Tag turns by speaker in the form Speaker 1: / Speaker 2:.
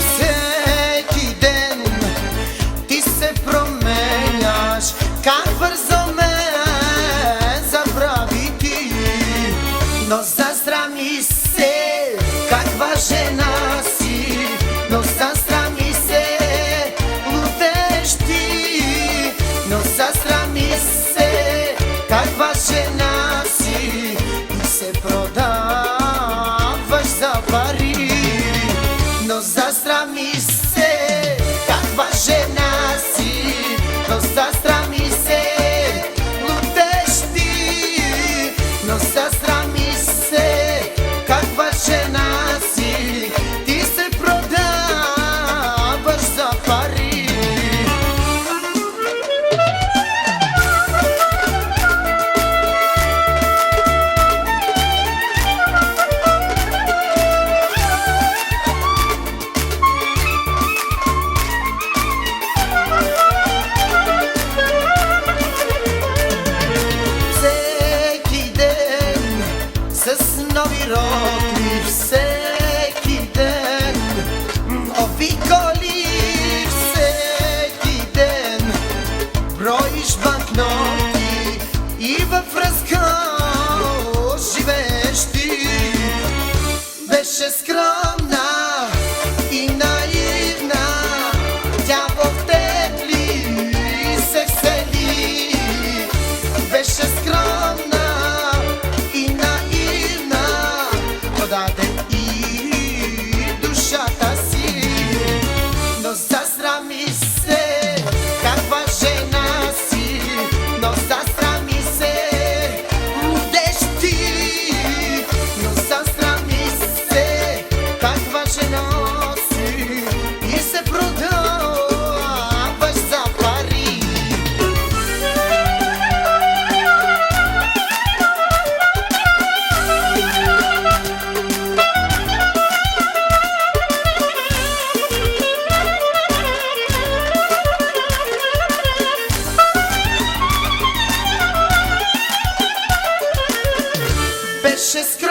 Speaker 1: всеки ден. Ти се променяш, как бързо ме забрави ти. Но застрами се, каква жена си, но застрами застрами се, каква нови рокли, всеки ден обиколи, всеки ден броиш банкноти и във разкош живееш ти. Беше скромна Беше скромна